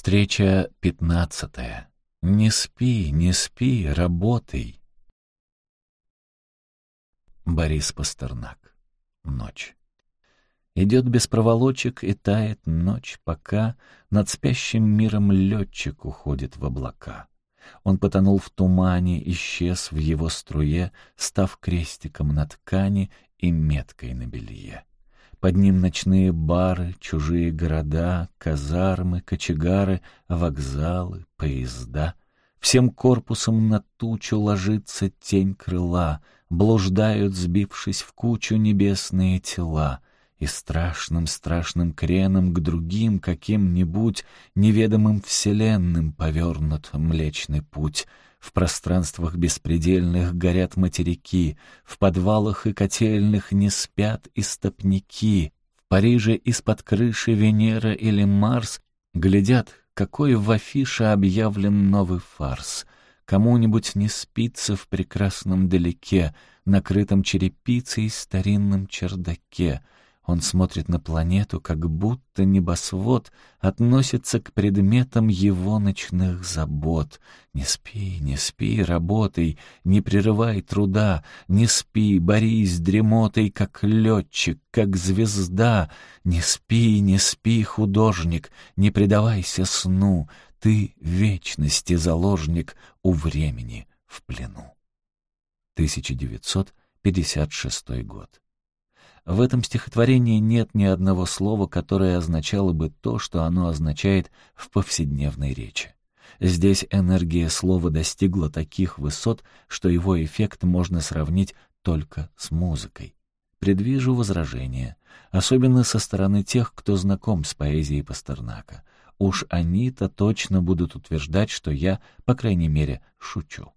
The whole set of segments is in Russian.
Встреча пятнадцатая. Не спи, не спи, работай. Борис Пастернак. Ночь. Идет без проволочек и тает ночь, пока над спящим миром летчик уходит в облака. Он потонул в тумане, исчез в его струе, став крестиком на ткани и меткой на белье. Под ним ночные бары, чужие города, казармы, кочегары, вокзалы, поезда. Всем корпусом на тучу ложится тень крыла, Блуждают, сбившись в кучу, небесные тела, И страшным-страшным креном к другим каким-нибудь Неведомым вселенным повернут Млечный Путь — в пространствах беспредельных горят материки, в подвалах и котельных не спят истопники. В Париже из-под крыши Венера или Марс глядят, какой в афише объявлен новый фарс. Кому-нибудь не спится в прекрасном далеке, накрытом черепицей старинном чердаке — он смотрит на планету, как будто небосвод относится к предметам его ночных забот. Не спи, не спи, работай, не прерывай труда, не спи, борись дремотой, как летчик, как звезда. Не спи, не спи, художник, не предавайся сну, ты вечности заложник у времени в плену. 1956 год. В этом стихотворении нет ни одного слова, которое означало бы то, что оно означает в повседневной речи. Здесь энергия слова достигла таких высот, что его эффект можно сравнить только с музыкой. Предвижу возражения, особенно со стороны тех, кто знаком с поэзией Пастернака. Уж они-то точно будут утверждать, что я, по крайней мере, шучу.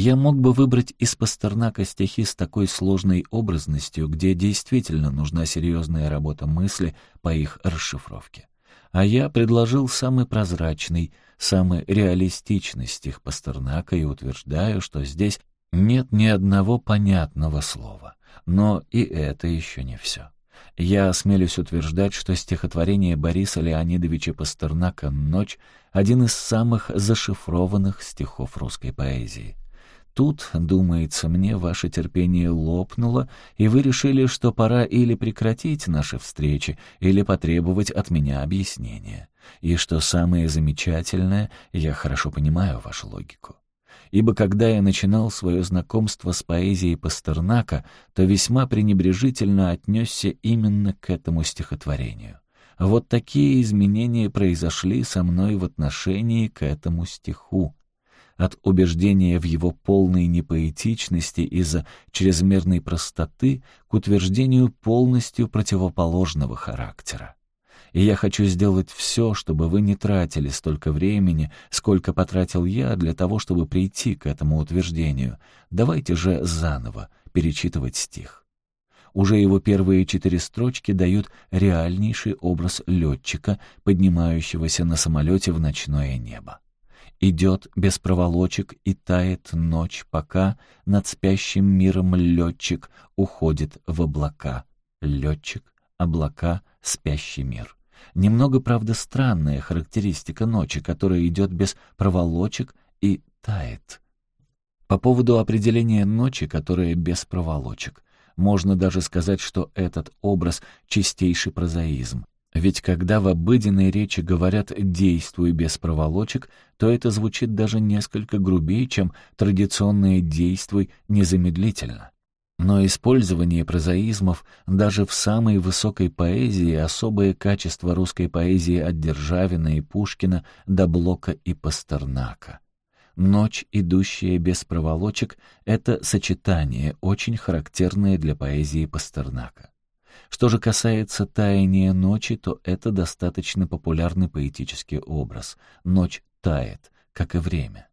Я мог бы выбрать из Пастернака стихи с такой сложной образностью, где действительно нужна серьезная работа мысли по их расшифровке. А я предложил самый прозрачный, самый реалистичный стих Пастернака и утверждаю, что здесь нет ни одного понятного слова. Но и это еще не все. Я осмелюсь утверждать, что стихотворение Бориса Леонидовича Пастернака «Ночь» — один из самых зашифрованных стихов русской поэзии. Тут, думается мне, ваше терпение лопнуло, и вы решили, что пора или прекратить наши встречи, или потребовать от меня объяснения. И что самое замечательное, я хорошо понимаю вашу логику. Ибо когда я начинал свое знакомство с поэзией Пастернака, то весьма пренебрежительно отнесся именно к этому стихотворению. Вот такие изменения произошли со мной в отношении к этому стиху от убеждения в его полной непоэтичности из-за чрезмерной простоты к утверждению полностью противоположного характера. И я хочу сделать все, чтобы вы не тратили столько времени, сколько потратил я для того, чтобы прийти к этому утверждению. Давайте же заново перечитывать стих. Уже его первые четыре строчки дают реальнейший образ летчика, поднимающегося на самолете в ночное небо. Идет без проволочек и тает ночь, пока над спящим миром летчик уходит в облака. Летчик, облака, спящий мир. Немного, правда, странная характеристика ночи, которая идет без проволочек и тает. По поводу определения ночи, которая без проволочек, можно даже сказать, что этот образ — чистейший прозаизм. Ведь когда в обыденной речи говорят «действуй без проволочек», то это звучит даже несколько грубее, чем традиционное «действуй незамедлительно». Но использование прозаизмов даже в самой высокой поэзии — особое качество русской поэзии от Державина и Пушкина до Блока и Пастернака. «Ночь, идущая без проволочек» — это сочетание, очень характерное для поэзии Пастернака. Что же касается таяния ночи, то это достаточно популярный поэтический образ. Ночь тает, как и время.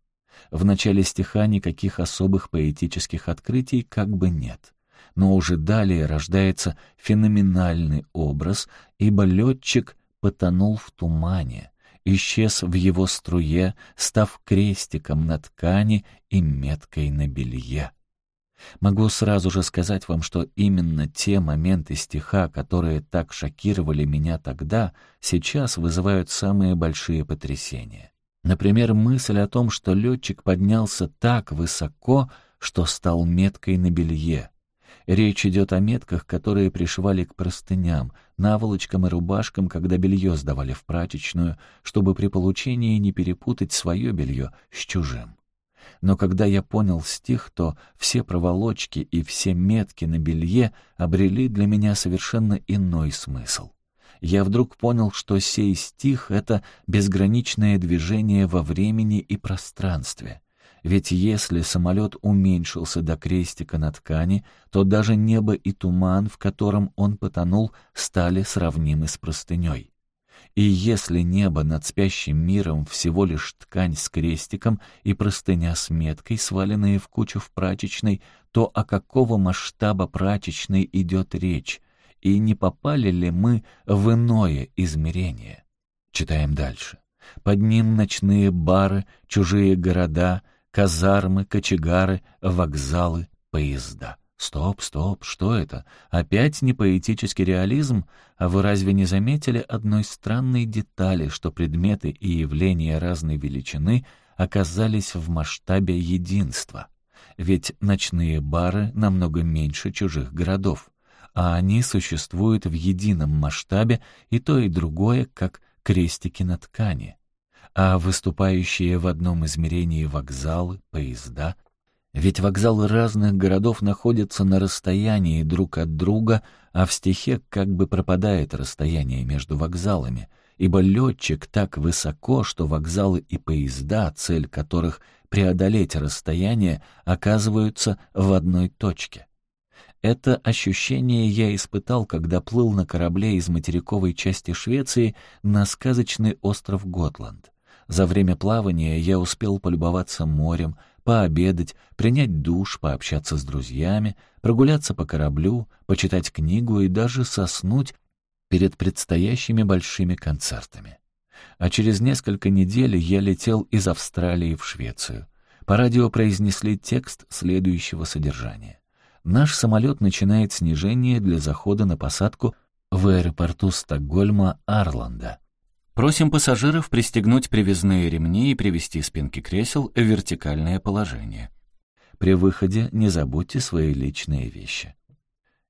В начале стиха никаких особых поэтических открытий как бы нет. Но уже далее рождается феноменальный образ, ибо летчик потонул в тумане, исчез в его струе, став крестиком на ткани и меткой на белье. Могу сразу же сказать вам, что именно те моменты стиха, которые так шокировали меня тогда, сейчас вызывают самые большие потрясения. Например, мысль о том, что летчик поднялся так высоко, что стал меткой на белье. Речь идет о метках, которые пришивали к простыням, наволочкам и рубашкам, когда белье сдавали в прачечную, чтобы при получении не перепутать свое белье с чужим. Но когда я понял стих, то все проволочки и все метки на белье обрели для меня совершенно иной смысл. Я вдруг понял, что сей стих — это безграничное движение во времени и пространстве. Ведь если самолет уменьшился до крестика на ткани, то даже небо и туман, в котором он потонул, стали сравнимы с простыней. И если небо над спящим миром всего лишь ткань с крестиком и простыня с меткой, сваленные в кучу в прачечной, то о какого масштаба прачечной идет речь, и не попали ли мы в иное измерение? Читаем дальше. Под ним ночные бары, чужие города, казармы, кочегары, вокзалы, поезда. Стоп, стоп, что это? Опять не поэтический реализм? А вы разве не заметили одной странной детали, что предметы и явления разной величины оказались в масштабе единства? Ведь ночные бары намного меньше чужих городов, а они существуют в едином масштабе, и то и другое, как крестики на ткани. А выступающие в одном измерении вокзалы, поезда ведь вокзалы разных городов находятся на расстоянии друг от друга, а в стихе как бы пропадает расстояние между вокзалами, ибо летчик так высоко, что вокзалы и поезда, цель которых преодолеть расстояние, оказываются в одной точке. Это ощущение я испытал, когда плыл на корабле из материковой части Швеции на сказочный остров Готланд. За время плавания я успел полюбоваться морем, пообедать, принять душ, пообщаться с друзьями, прогуляться по кораблю, почитать книгу и даже соснуть перед предстоящими большими концертами. А через несколько недель я летел из Австралии в Швецию. По радио произнесли текст следующего содержания. Наш самолет начинает снижение для захода на посадку в аэропорту Стокгольма Арланда. Просим пассажиров пристегнуть привязные ремни и привести спинки кресел в вертикальное положение. При выходе не забудьте свои личные вещи.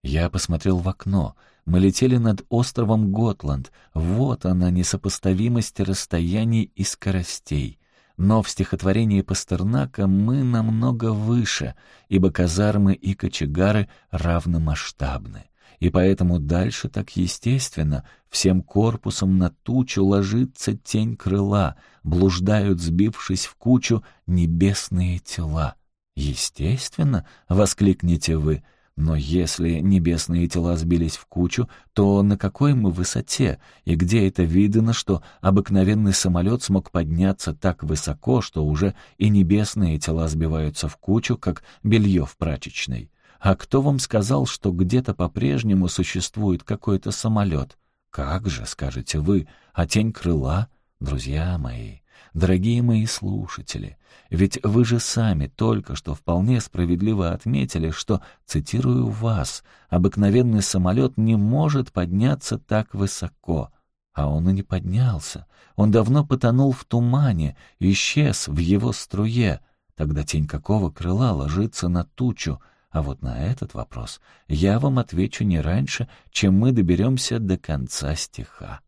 Я посмотрел в окно. Мы летели над островом Готланд. Вот она, несопоставимость расстояний и скоростей. Но в стихотворении Пастернака мы намного выше, ибо казармы и кочегары равномасштабны и поэтому дальше так естественно, всем корпусом на тучу ложится тень крыла, блуждают, сбившись в кучу, небесные тела. «Естественно!» — воскликнете вы. Но если небесные тела сбились в кучу, то на какой мы высоте, и где это видно, что обыкновенный самолет смог подняться так высоко, что уже и небесные тела сбиваются в кучу, как белье в прачечной? А кто вам сказал, что где-то по-прежнему существует какой-то самолет? Как же, скажете вы, а тень крыла? Друзья мои, дорогие мои слушатели, ведь вы же сами только что вполне справедливо отметили, что, цитирую вас, обыкновенный самолет не может подняться так высоко. А он и не поднялся. Он давно потонул в тумане, исчез в его струе. Тогда тень какого крыла ложится на тучу — а вот на этот вопрос я вам отвечу не раньше, чем мы доберемся до конца стиха.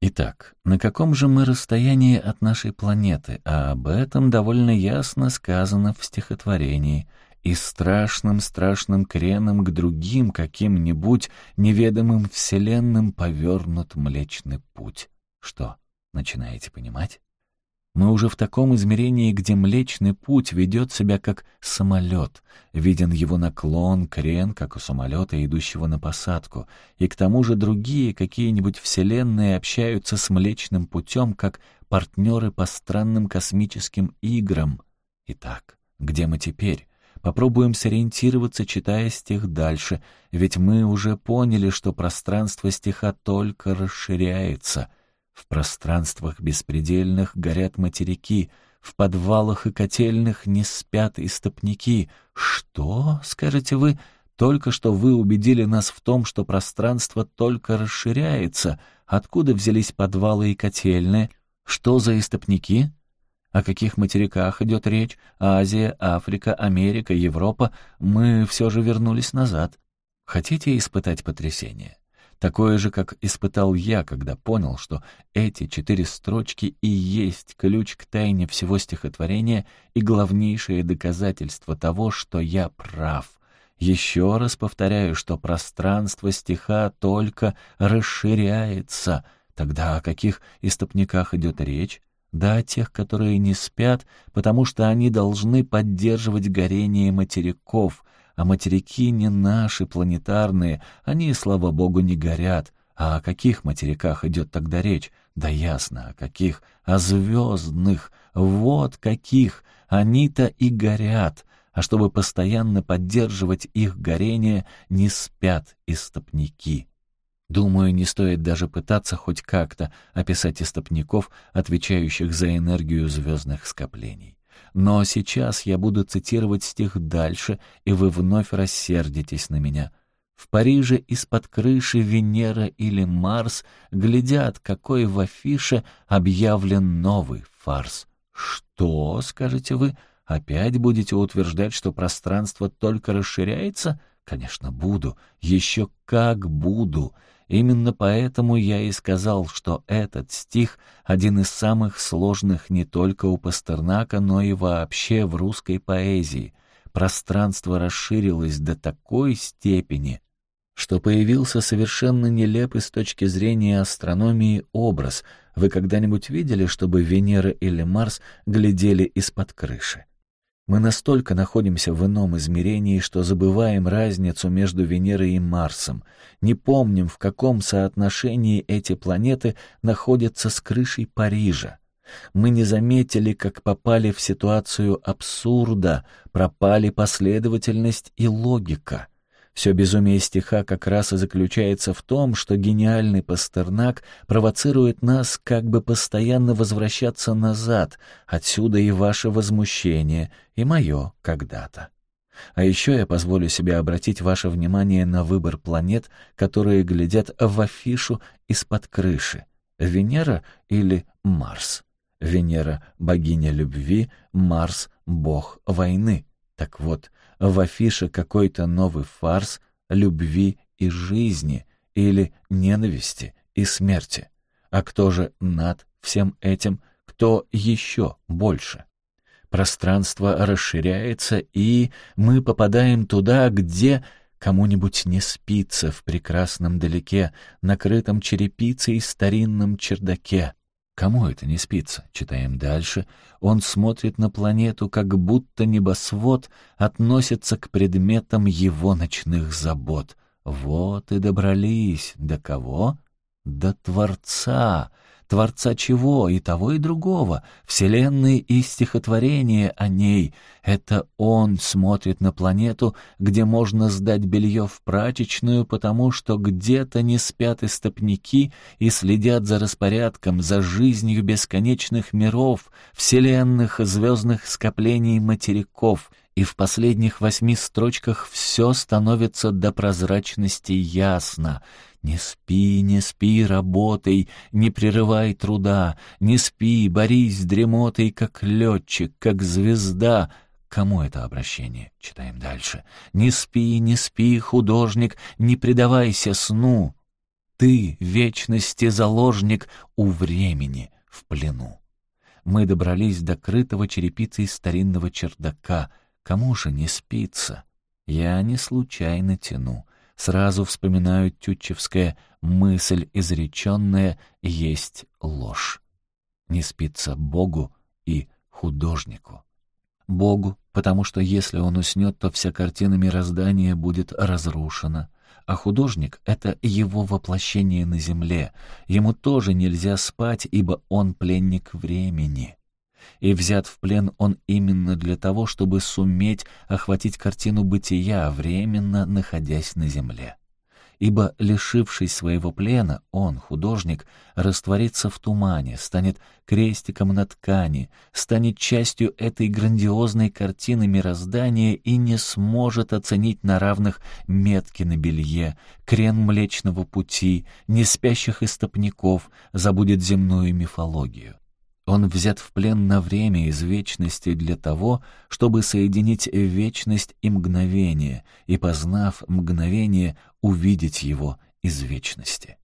Итак, на каком же мы расстоянии от нашей планеты, а об этом довольно ясно сказано в стихотворении, и страшным-страшным креном к другим каким-нибудь неведомым вселенным повернут Млечный Путь. Что, начинаете понимать? Мы уже в таком измерении, где Млечный Путь ведет себя как самолет. Виден его наклон, крен, как у самолета, идущего на посадку. И к тому же другие какие-нибудь вселенные общаются с Млечным Путем, как партнеры по странным космическим играм. Итак, где мы теперь? Попробуем сориентироваться, читая стих дальше, ведь мы уже поняли, что пространство стиха только расширяется — в пространствах беспредельных горят материки, в подвалах и котельных не спят истопники. Что, скажете вы, только что вы убедили нас в том, что пространство только расширяется. Откуда взялись подвалы и котельные? Что за истопники? О каких материках идет речь? Азия, Африка, Америка, Европа. Мы все же вернулись назад. Хотите испытать потрясение? Такое же, как испытал я, когда понял, что эти четыре строчки и есть ключ к тайне всего стихотворения и главнейшее доказательство того, что я прав. Еще раз повторяю, что пространство стиха только расширяется. Тогда о каких истопниках идет речь? Да о тех, которые не спят, потому что они должны поддерживать горение материков, а материки не наши планетарные, они, слава богу, не горят. А о каких материках идет тогда речь? Да ясно, о каких? О звездных. Вот каких! Они-то и горят. А чтобы постоянно поддерживать их горение, не спят истопники. Думаю, не стоит даже пытаться хоть как-то описать истопников, отвечающих за энергию звездных скоплений. Но сейчас я буду цитировать стих дальше, и вы вновь рассердитесь на меня. В Париже из-под крыши Венера или Марс глядят, какой в афише объявлен новый фарс. Что, скажете вы, опять будете утверждать, что пространство только расширяется? Конечно, буду, еще как буду. Именно поэтому я и сказал, что этот стих — один из самых сложных не только у Пастернака, но и вообще в русской поэзии. Пространство расширилось до такой степени, что появился совершенно нелепый с точки зрения астрономии образ. Вы когда-нибудь видели, чтобы Венера или Марс глядели из-под крыши? Мы настолько находимся в ином измерении, что забываем разницу между Венерой и Марсом, не помним, в каком соотношении эти планеты находятся с крышей Парижа. Мы не заметили, как попали в ситуацию абсурда, пропали последовательность и логика. Все безумие стиха как раз и заключается в том, что гениальный Пастернак провоцирует нас как бы постоянно возвращаться назад, отсюда и ваше возмущение, и мое когда-то. А еще я позволю себе обратить ваше внимание на выбор планет, которые глядят в афишу из-под крыши. Венера или Марс? Венера — богиня любви, Марс — бог войны. Так вот, в афише какой-то новый фарс любви и жизни или ненависти и смерти. А кто же над всем этим, кто еще больше? Пространство расширяется, и мы попадаем туда, где кому-нибудь не спится в прекрасном далеке, накрытом черепицей старинном чердаке. Кому это не спится? Читаем дальше. Он смотрит на планету, как будто небосвод относится к предметам его ночных забот. Вот и добрались. До кого? До Творца. Творца чего? И того, и другого. Вселенной и стихотворение о ней. Это он смотрит на планету, где можно сдать белье в прачечную, потому что где-то не спят истопники и следят за распорядком, за жизнью бесконечных миров, вселенных, звездных скоплений материков — и в последних восьми строчках все становится до прозрачности ясно. Не спи, не спи, работай, не прерывай труда, не спи, борись с дремотой, как летчик, как звезда. Кому это обращение? Читаем дальше. Не спи, не спи, художник, не предавайся сну. Ты, вечности заложник, у времени в плену. Мы добрались до крытого черепицей старинного чердака. Кому же не спится? Я не случайно тяну сразу вспоминаю тютчевское «мысль изреченная есть ложь». Не спится Богу и художнику. Богу, потому что если он уснет, то вся картина мироздания будет разрушена. А художник — это его воплощение на земле. Ему тоже нельзя спать, ибо он пленник времени и взят в плен он именно для того, чтобы суметь охватить картину бытия, временно находясь на земле. ибо, лишившись своего плена, он, художник, растворится в тумане, станет крестиком на ткани, станет частью этой грандиозной картины мироздания и не сможет оценить на равных метки на белье, крен Млечного Пути, не спящих истопников, забудет земную мифологию. Он взят в плен на время из вечности для того, чтобы соединить вечность и мгновение, и, познав мгновение, увидеть его из вечности.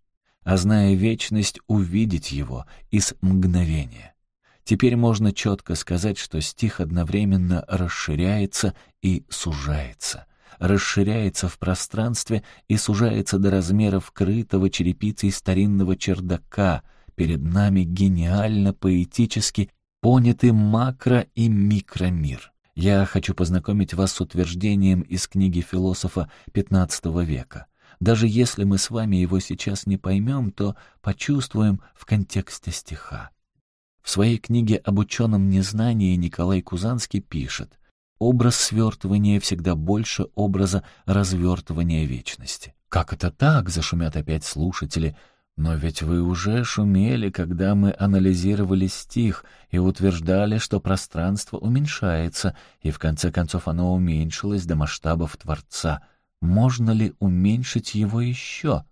А зная вечность, увидеть его из мгновения. Теперь можно четко сказать, что стих одновременно расширяется и сужается — расширяется в пространстве и сужается до размеров крытого черепицей старинного чердака, перед нами гениально поэтически поняты макро- и микромир. Я хочу познакомить вас с утверждением из книги философа XV века. Даже если мы с вами его сейчас не поймем, то почувствуем в контексте стиха. В своей книге об ученом незнании Николай Кузанский пишет «Образ свертывания всегда больше образа развертывания вечности». «Как это так?» — зашумят опять слушатели — но ведь вы уже шумели, когда мы анализировали стих и утверждали, что пространство уменьшается, и в конце концов оно уменьшилось до масштабов Творца. Можно ли уменьшить его еще?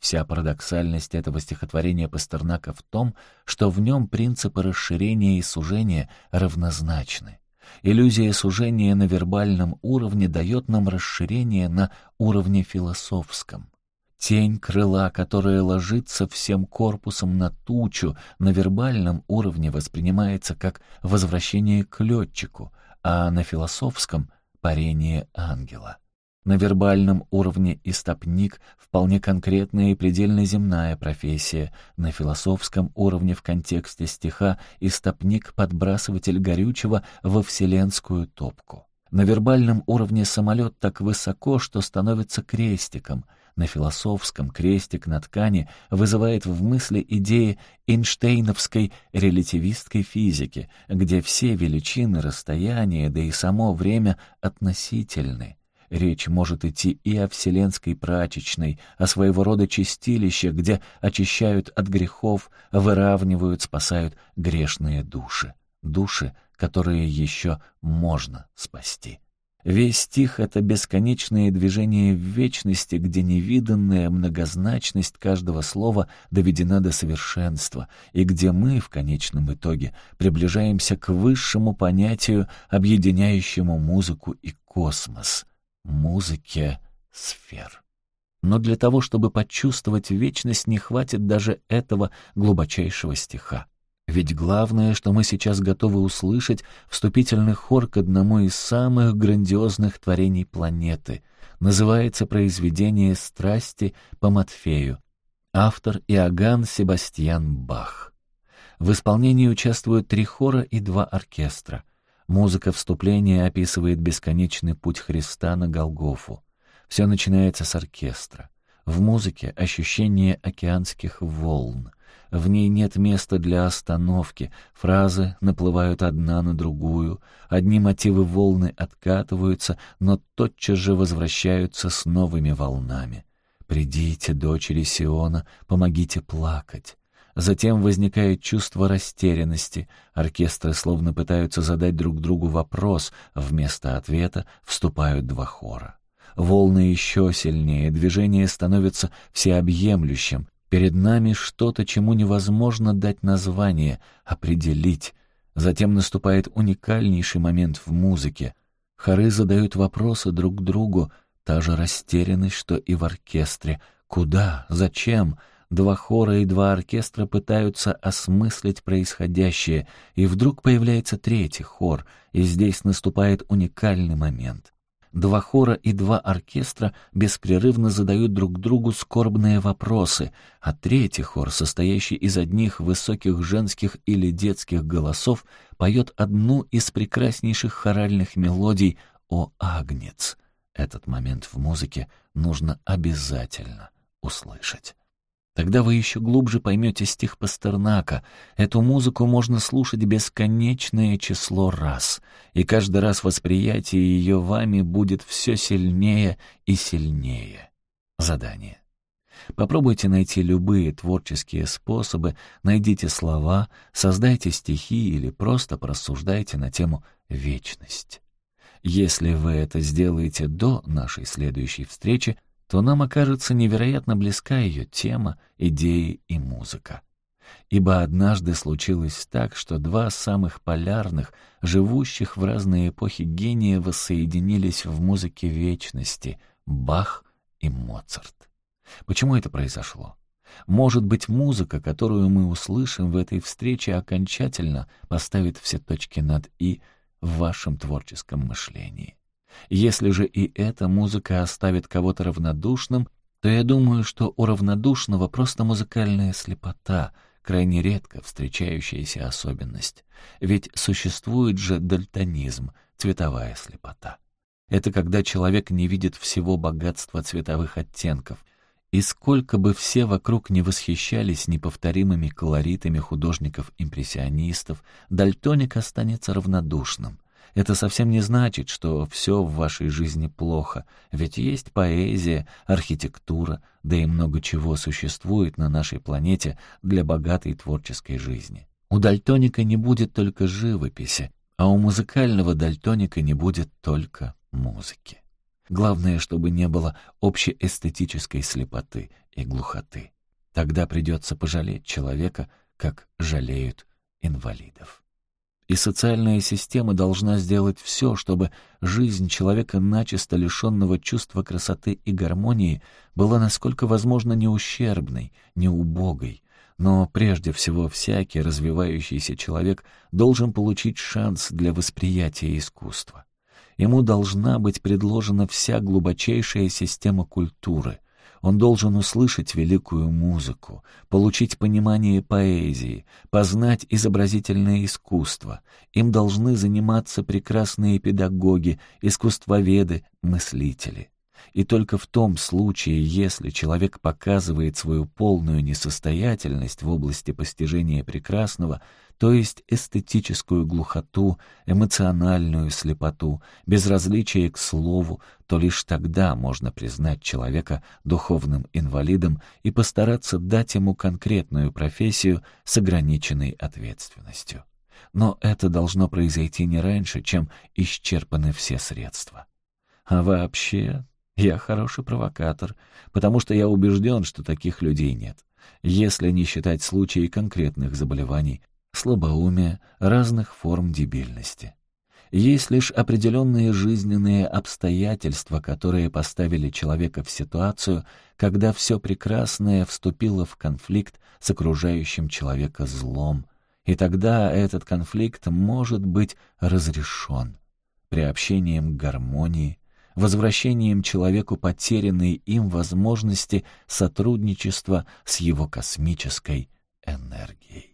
Вся парадоксальность этого стихотворения Пастернака в том, что в нем принципы расширения и сужения равнозначны. Иллюзия сужения на вербальном уровне дает нам расширение на уровне философском. Тень крыла, которая ложится всем корпусом на тучу, на вербальном уровне воспринимается как возвращение к летчику, а на философском — парение ангела. На вербальном уровне истопник — вполне конкретная и предельно земная профессия, на философском уровне в контексте стиха истопник — подбрасыватель горючего во вселенскую топку. На вербальном уровне самолет так высоко, что становится крестиком — на философском крестик на ткани вызывает в мысли идеи Эйнштейновской релятивистской физики, где все величины, расстояния, да и само время относительны. Речь может идти и о вселенской прачечной, о своего рода чистилище, где очищают от грехов, выравнивают, спасают грешные души. Души, которые еще можно спасти. Весь стих — это бесконечное движение в вечности, где невиданная многозначность каждого слова доведена до совершенства, и где мы, в конечном итоге, приближаемся к высшему понятию, объединяющему музыку и космос — музыке сфер. Но для того, чтобы почувствовать вечность, не хватит даже этого глубочайшего стиха. Ведь главное, что мы сейчас готовы услышать, вступительный хор к одному из самых грандиозных творений планеты. Называется произведение «Страсти» по Матфею. Автор Иоганн Себастьян Бах. В исполнении участвуют три хора и два оркестра. Музыка вступления описывает бесконечный путь Христа на Голгофу. Все начинается с оркестра. В музыке ощущение океанских волн — в ней нет места для остановки, фразы наплывают одна на другую, одни мотивы волны откатываются, но тотчас же возвращаются с новыми волнами. «Придите, дочери Сиона, помогите плакать». Затем возникает чувство растерянности. Оркестры словно пытаются задать друг другу вопрос, вместо ответа вступают два хора. Волны еще сильнее, движение становится всеобъемлющим, Перед нами что-то, чему невозможно дать название, определить. Затем наступает уникальнейший момент в музыке. Хоры задают вопросы друг другу, та же растерянность, что и в оркестре. Куда? Зачем? Два хора и два оркестра пытаются осмыслить происходящее, и вдруг появляется третий хор, и здесь наступает уникальный момент. Два хора и два оркестра беспрерывно задают друг другу скорбные вопросы, а третий хор, состоящий из одних высоких женских или детских голосов, поет одну из прекраснейших хоральных мелодий «О Агнец». Этот момент в музыке нужно обязательно услышать. Тогда вы еще глубже поймете стих Пастернака. Эту музыку можно слушать бесконечное число раз, и каждый раз восприятие ее вами будет все сильнее и сильнее. Задание. Попробуйте найти любые творческие способы, найдите слова, создайте стихи или просто порассуждайте на тему «вечность». Если вы это сделаете до нашей следующей встречи, то нам окажется невероятно близка ее тема, идеи и музыка. Ибо однажды случилось так, что два самых полярных, живущих в разные эпохи гения воссоединились в музыке вечности — Бах и Моцарт. Почему это произошло? Может быть, музыка, которую мы услышим в этой встрече, окончательно поставит все точки над «и» в вашем творческом мышлении. Если же и эта музыка оставит кого-то равнодушным, то я думаю, что у равнодушного просто музыкальная слепота, крайне редко встречающаяся особенность. Ведь существует же дальтонизм, цветовая слепота. Это когда человек не видит всего богатства цветовых оттенков. И сколько бы все вокруг не восхищались неповторимыми колоритами художников-импрессионистов, дальтоник останется равнодушным. Это совсем не значит, что все в вашей жизни плохо, ведь есть поэзия, архитектура, да и много чего существует на нашей планете для богатой творческой жизни. У дальтоника не будет только живописи, а у музыкального дальтоника не будет только музыки. Главное, чтобы не было общеэстетической слепоты и глухоты. Тогда придется пожалеть человека, как жалеют инвалидов. И социальная система должна сделать все, чтобы жизнь человека, начисто лишенного чувства красоты и гармонии, была насколько возможно не ущербной, не убогой. Но прежде всего всякий развивающийся человек должен получить шанс для восприятия искусства. Ему должна быть предложена вся глубочайшая система культуры. Он должен услышать великую музыку, получить понимание поэзии, познать изобразительное искусство. Им должны заниматься прекрасные педагоги, искусствоведы, мыслители. И только в том случае, если человек показывает свою полную несостоятельность в области постижения прекрасного, то есть эстетическую глухоту, эмоциональную слепоту, безразличие к слову, то лишь тогда можно признать человека духовным инвалидом и постараться дать ему конкретную профессию с ограниченной ответственностью. Но это должно произойти не раньше, чем исчерпаны все средства. А вообще, я хороший провокатор, потому что я убежден, что таких людей нет. Если не считать случаи конкретных заболеваний, слабоумия, разных форм дебильности. Есть лишь определенные жизненные обстоятельства, которые поставили человека в ситуацию, когда все прекрасное вступило в конфликт с окружающим человека злом, и тогда этот конфликт может быть разрешен приобщением к гармонии, возвращением человеку потерянной им возможности сотрудничества с его космической энергией.